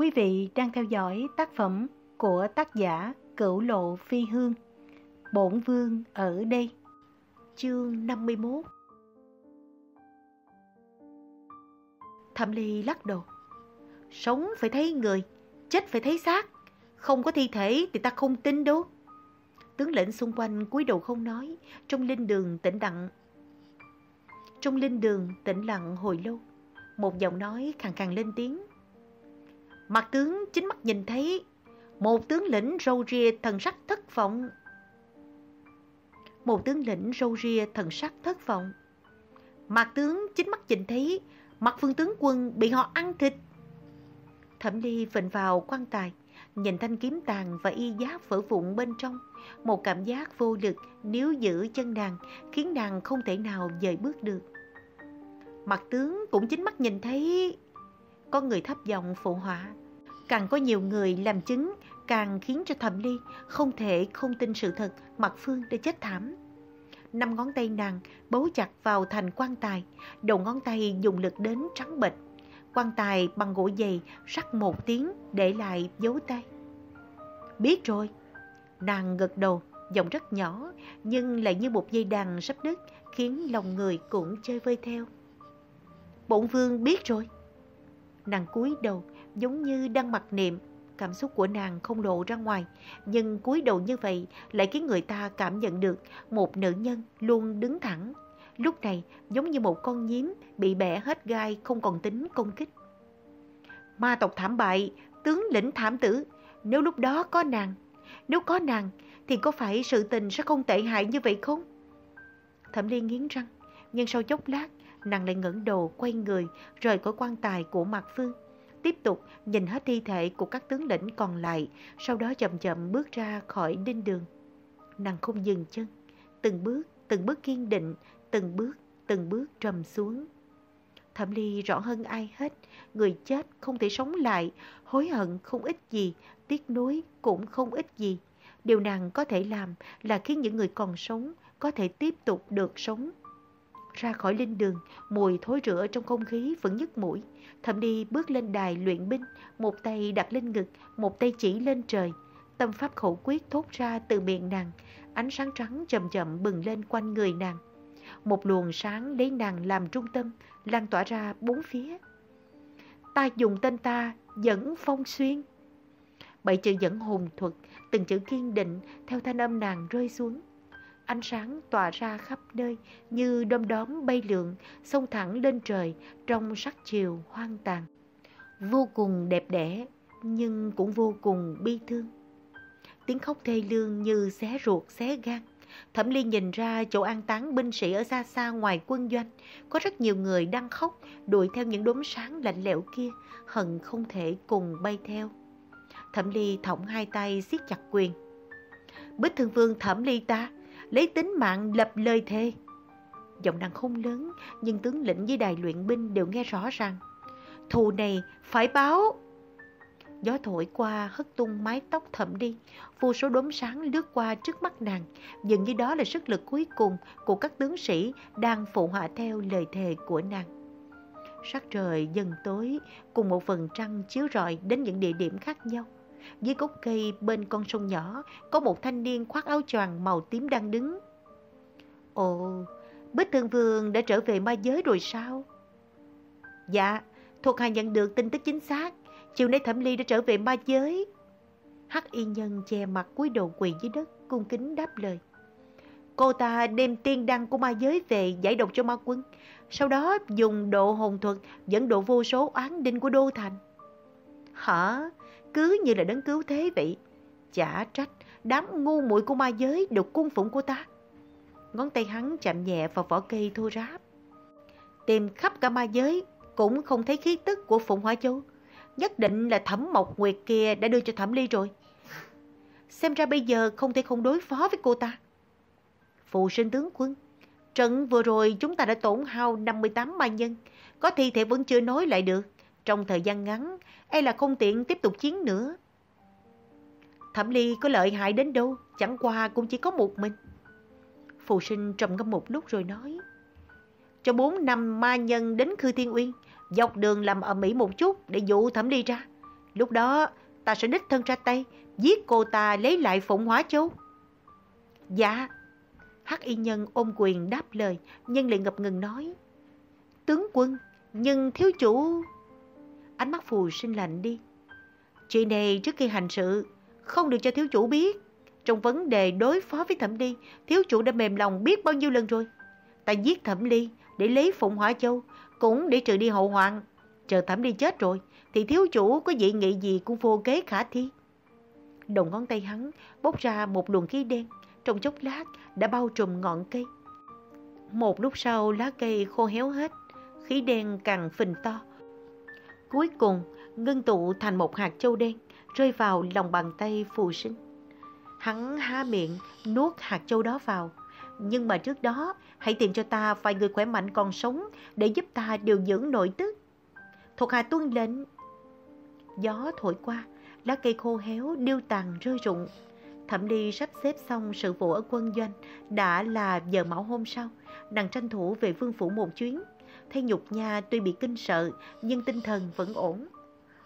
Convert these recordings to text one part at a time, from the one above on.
Quý vị đang theo dõi tác phẩm của tác giả Cửu Lộ Phi Hương. Bổn Vương ở đây. Chương 51 Thẩm Ly lắc đầu. Sống phải thấy người, chết phải thấy xác. Không có thi thể thì ta không tin đâu. Tướng lĩnh xung quanh cúi đầu không nói, trong linh đường tĩnh lặng. Trong linh đường tĩnh lặng hồi lâu, một giọng nói khàn khàn lên tiếng. Mặt tướng chính mắt nhìn thấy một tướng lĩnh râu ria thần sắc thất vọng. Một tướng lĩnh râu ria thần sắc thất vọng. Mặt tướng chính mắt nhìn thấy mặt phương tướng quân bị họ ăn thịt. Thẩm Ly vịnh vào quan tài, nhìn thanh kiếm tàn và y giáp vỡ vụn bên trong. Một cảm giác vô lực nếu giữ chân nàng, khiến nàng không thể nào dời bước được. Mặt tướng cũng chính mắt nhìn thấy... Có người thấp giọng phụ họa. Càng có nhiều người làm chứng, càng khiến cho Thẩm Ly không thể không tin sự thật Mặt Phương đã chết thảm. Năm ngón tay nàng bấu chặt vào thành quan tài, đầu ngón tay dùng lực đến trắng bệch. Quan tài bằng gỗ dày rắc một tiếng để lại dấu tay. Biết rồi. Nàng gật đầu, giọng rất nhỏ, nhưng lại như một dây đàn sắp đứt, khiến lòng người cũng chơi vơi theo. Bổn vương biết rồi. Nàng cúi đầu, giống như đang mặc niệm. Cảm xúc của nàng không lộ ra ngoài, nhưng cúi đầu như vậy lại khiến người ta cảm nhận được một nữ nhân luôn đứng thẳng. Lúc này giống như một con nhím bị bẻ hết gai không còn tính công kích. Ma tộc thảm bại, tướng lĩnh thảm tử, nếu lúc đó có nàng, nếu có nàng thì có phải sự tình sẽ không tệ hại như vậy không? Thẩm Liên nghiến răng, nhưng sau chốc lát nàng lại ngẩng đầu quay người rời khỏi quan tài của Mạc Phương. Tiếp tục nhìn hết thi thể của các tướng lĩnh còn lại, sau đó chậm chậm bước ra khỏi đinh đường. Nàng không dừng chân, từng bước, từng bước kiên định, từng bước, từng bước trầm xuống. Thẩm Ly rõ hơn ai hết, người chết không thể sống lại, hối hận không ít gì, tiếc nuối cũng không ít gì. Điều nàng có thể làm là khiến những người còn sống có thể tiếp tục được sống. Ra khỏi linh đường, mùi thối rữa trong không khí vẫn nhức mũi. Thẩm đi bước lên đài luyện binh, một tay đặt lên ngực, một tay chỉ lên trời. Tâm pháp khẩu quyết thốt ra từ miệng nàng, ánh sáng trắng chậm chậm bừng lên quanh người nàng. Một luồng sáng lấy nàng làm trung tâm, lan tỏa ra bốn phía. Ta dùng tên ta dẫn phong xuyên. Bảy chữ dẫn hùng thuật, từng chữ kiên định theo thanh âm nàng rơi xuống. Ánh sáng tỏa ra khắp nơi như đom đóm bay lượn, xông thẳng lên trời trong sắc chiều hoang tàn. Vô cùng đẹp đẽ, nhưng cũng vô cùng bi thương. Tiếng khóc thê lương như xé ruột, xé gan. Thẩm Ly nhìn ra chỗ an táng binh sĩ ở xa xa ngoài quân doanh. Có rất nhiều người đang khóc, đuổi theo những đốm sáng lạnh lẽo kia, hận không thể cùng bay theo. Thẩm Ly thõng hai tay siết chặt quyền. Bích Thương Vương Thẩm Ly ta, lấy tính mạng lập lời thề. Giọng nàng không lớn, nhưng tướng lĩnh với đài luyện binh đều nghe rõ ràng. Thù này phải báo. Gió thổi qua hất tung mái tóc thẩm đi, vô số đốm sáng lướt qua trước mắt nàng, dường như đó là sức lực cuối cùng của các tướng sĩ đang phụ họa theo lời thề của nàng. Sắc trời dần tối, cùng một phần trăng chiếu rọi đến những địa điểm khác nhau. Dưới gốc cây bên con sông nhỏ có một thanh niên khoác áo choàng màu tím đang đứng. Ồ, Bích Thương Vương đã trở về ma giới rồi sao? Dạ, thuộc hạ nhận được tin tức chính xác. Chiều nay Thẩm Ly đã trở về ma giới. Hắc y nhân che mặt cúi đầu quỳ dưới đất, cung kính đáp lời. Cô ta đem tiên đăng của ma giới về giải độc cho ma quân. Sau đó dùng độ hồn thuật dẫn độ vô số oán đinh của Đô Thành. Hả? Cứ như là đấng cứu thế vậy. Chả trách, đám ngu muội của ma giới được cung phụng của ta. Ngón tay hắn chạm nhẹ vào vỏ cây thô ráp. Tìm khắp cả ma giới, cũng không thấy khí tức của Phụng hóa Châu. Nhất định là thẩm mộc nguyệt kia đã đưa cho thẩm ly rồi. Xem ra bây giờ không thể không đối phó với cô ta. Phụ sinh tướng quân, trận vừa rồi chúng ta đã tổn hao 58 ma nhân, có thi thể vẫn chưa nói lại được. Trong thời gian ngắn, e là không tiện tiếp tục chiến nữa. Thẩm Ly có lợi hại đến đâu, chẳng qua cũng chỉ có một mình. Phù sinh trầm ngâm một lúc rồi nói. Cho bốn năm ma nhân đến Khư Thiên Uyên, dọc đường làm ở Mỹ một chút để dụ Thẩm Ly ra. Lúc đó ta sẽ đích thân ra tay, giết cô ta lấy lại Phụng Hóa Châu. Dạ. Hắc y nhân ôm quyền đáp lời, nhưng lại ngập ngừng nói. Tướng quân, nhưng thiếu chủ... Ánh mắt phù sinh lạnh đi. Chuyện này trước khi hành sự, không được cho thiếu chủ biết. Trong vấn đề đối phó với thẩm ly, thiếu chủ đã mềm lòng biết bao nhiêu lần rồi. Ta giết thẩm ly để lấy Phụng Hỏa Châu, cũng để trừ đi hậu hoạn. Chờ thẩm ly chết rồi, thì thiếu chủ có dị nghị gì cũng vô kế khả thi. Đầu ngón tay hắn bốc ra một luồng khí đen, trong chốc lát đã bao trùm ngọn cây. Một lúc sau lá cây khô héo hết, khí đen càng phình to. Cuối cùng ngưng tụ thành một hạt châu đen, rơi vào lòng bàn tay phù sinh. Hắn há miệng, nuốt hạt châu đó vào. Nhưng mà trước đó, hãy tìm cho ta vài người khỏe mạnh còn sống để giúp ta điều dưỡng nội tức. Thuộc hạ tuân lệnh. Gió thổi qua, lá cây khô héo, điêu tàn rơi rụng. Thẩm Ly sắp xếp xong sự vụ ở quân doanh, đã là giờ mão hôm sau. Nàng tranh thủ về vương phủ một chuyến. Thấy nhục nha tuy bị kinh sợ, nhưng tinh thần vẫn ổn.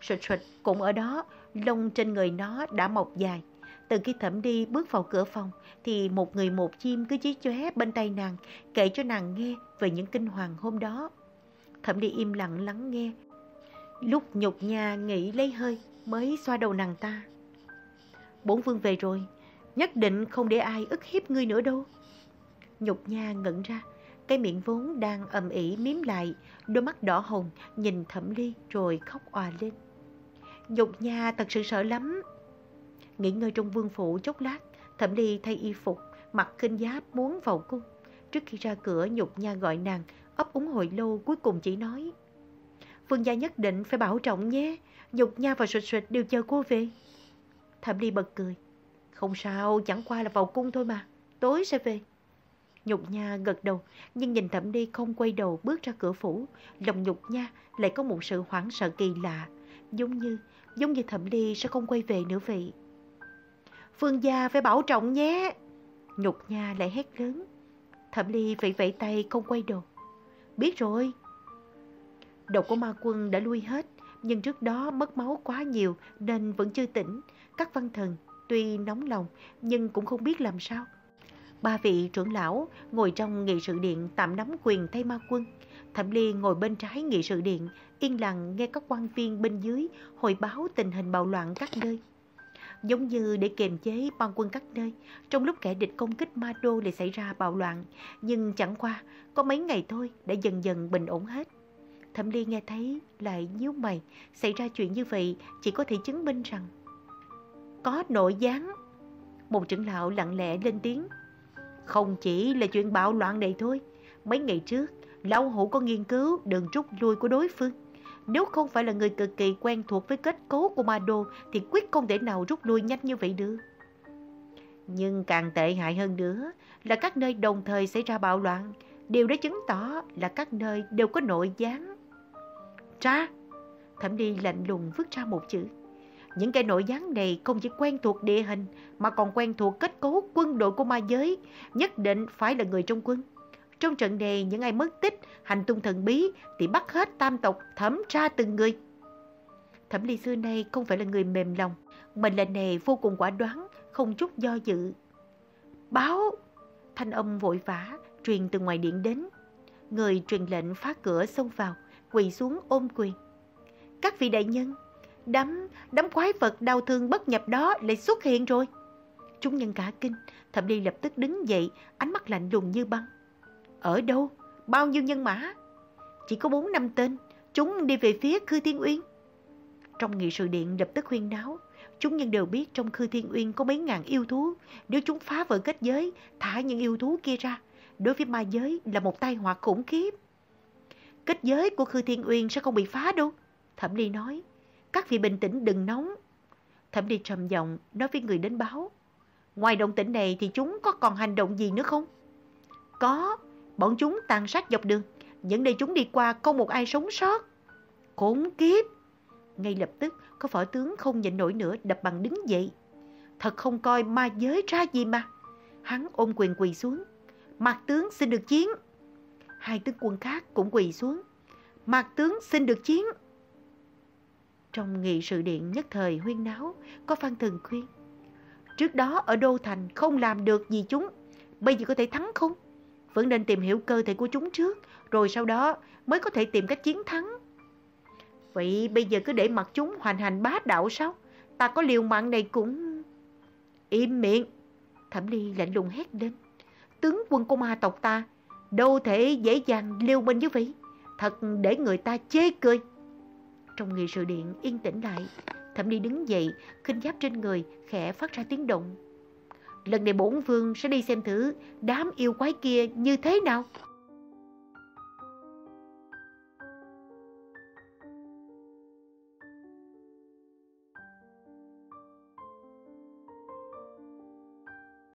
Sụt sụt cũng ở đó, lông trên người nó đã mọc dài. Từ khi thẩm đi bước vào cửa phòng, thì một người một chim cứ chí chóe bên tay nàng, kể cho nàng nghe về những kinh hoàng hôm đó. Thẩm đi im lặng lắng nghe. Lúc nhục nha nghĩ lấy hơi, mới xoa đầu nàng ta. Bốn vương về rồi, nhất định không để ai ức hiếp ngươi nữa đâu. Nhục nha ngẩn ra, cái miệng vốn đang ầm ĩ miếm lại, đôi mắt đỏ hồng nhìn thẩm ly rồi khóc òa lên. Nhục nha thật sự sợ lắm. Nghỉ ngơi trong vương phủ chốc lát, thẩm ly thay y phục, mặc khinh giáp muốn vào cung. Trước khi ra cửa nhục nha gọi nàng, ấp úng hồi lâu cuối cùng chỉ nói. Vương gia nhất định phải bảo trọng nhé, nhục nha và sụt sụt đều chờ cô về. Thẩm ly bật cười. Không sao, chẳng qua là vào cung thôi mà, tối sẽ về. Nhục Nha gật đầu, nhưng nhìn Thẩm Ly không quay đầu bước ra cửa phủ, lòng Nhục Nha lại có một sự hoảng sợ kỳ lạ, giống như, giống như Thẩm Ly sẽ không quay về nữa vậy. Phương gia phải bảo trọng nhé. Nhục Nha lại hét lớn. Thẩm Ly vẫy vẫy tay không quay đầu. Biết rồi. Độc của ma quân đã lui hết, nhưng trước đó mất máu quá nhiều nên vẫn chưa tỉnh. Các văn thần tuy nóng lòng nhưng cũng không biết làm sao. Ba vị trưởng lão ngồi trong nghị sự điện tạm nắm quyền thay ma quân. Thẩm Ly ngồi bên trái nghị sự điện, yên lặng nghe các quan viên bên dưới hồi báo tình hình bạo loạn các nơi. Giống như để kiềm chế ban quân các nơi, trong lúc kẻ địch công kích Ma Đô lại xảy ra bạo loạn, nhưng chẳng qua, có mấy ngày thôi đã dần dần bình ổn hết. Thẩm Ly nghe thấy lại nhíu mày, xảy ra chuyện như vậy chỉ có thể chứng minh rằng có nội gián. Một trưởng lão lặng lẽ lên tiếng. Không chỉ là chuyện bạo loạn này thôi. Mấy ngày trước, Lão Hủ có nghiên cứu đường rút lui của đối phương. Nếu không phải là người cực kỳ quen thuộc với kết cấu của ma đô thì quyết không thể nào rút lui nhanh như vậy được. Nhưng càng tệ hại hơn nữa là các nơi đồng thời xảy ra bạo loạn. Điều đó chứng tỏ là các nơi đều có nội gián. Ra! Thẩm đi lạnh lùng vứt ra một chữ. Những kẻ nội gián này không chỉ quen thuộc địa hình mà còn quen thuộc kết cấu quân đội của ma giới, nhất định phải là người trong quân. Trong trận này, những ai mất tích, hành tung thần bí thì bắt hết tam tộc thẩm tra từng người. Thẩm ly xưa nay không phải là người mềm lòng, mình lệnh này vô cùng quả đoán, không chút do dự. Báo! Thanh âm vội vã, truyền từ ngoài điện đến. Người truyền lệnh phá cửa xông vào, quỳ xuống ôm quyền. Các vị đại nhân, Đám, đám quái vật đau thương bất nhập đó lại xuất hiện rồi. Chúng nhân cả kinh, thẩm ly lập tức đứng dậy, ánh mắt lạnh lùng như băng. Ở đâu? Bao nhiêu nhân mã? Chỉ có bốn năm tên, chúng đi về phía Khư Thiên Uyên. Trong nghị sự điện lập tức huyên náo, chúng nhân đều biết trong Khư Thiên Uyên có mấy ngàn yêu thú. Nếu chúng phá vỡ kết giới, thả những yêu thú kia ra, đối với ma giới là một tai họa khủng khiếp. Kết giới của Khư Thiên Uyên sẽ không bị phá đâu, Thẩm Ly nói. Các vị bình tĩnh đừng nóng. Thẩm đi trầm giọng nói với người đến báo. Ngoài động tĩnh này thì chúng có còn hành động gì nữa không? Có, bọn chúng tàn sát dọc đường. Những nơi chúng đi qua không một ai sống sót. Khốn kiếp! Ngay lập tức có võ tướng không nhịn nổi nữa đập bằng đứng dậy. Thật không coi ma giới ra gì mà. Hắn ôm quyền quỳ xuống. Mạc tướng xin được chiến. Hai tướng quân khác cũng quỳ xuống. Mạc tướng xin được chiến. Trong nghị sự điện nhất thời huyên náo, có Phan Thần khuyên. Trước đó ở Đô Thành không làm được gì chúng, bây giờ có thể thắng không? Vẫn nên tìm hiểu cơ thể của chúng trước, rồi sau đó mới có thể tìm cách chiến thắng. Vậy bây giờ cứ để mặc chúng hoành hành bá đạo sao? Ta có liều mạng này cũng... Im miệng! Thẩm Ly lạnh lùng hét lên. Tướng quân của ma tộc ta, đâu thể dễ dàng liêu minh như vậy. Thật để người ta chê cười. Trong nghị sự điện yên tĩnh lại, Thẩm Ly đứng dậy, khinh giáp trên người, khẽ phát ra tiếng động. Lần này bổn vương sẽ đi xem thử đám yêu quái kia như thế nào.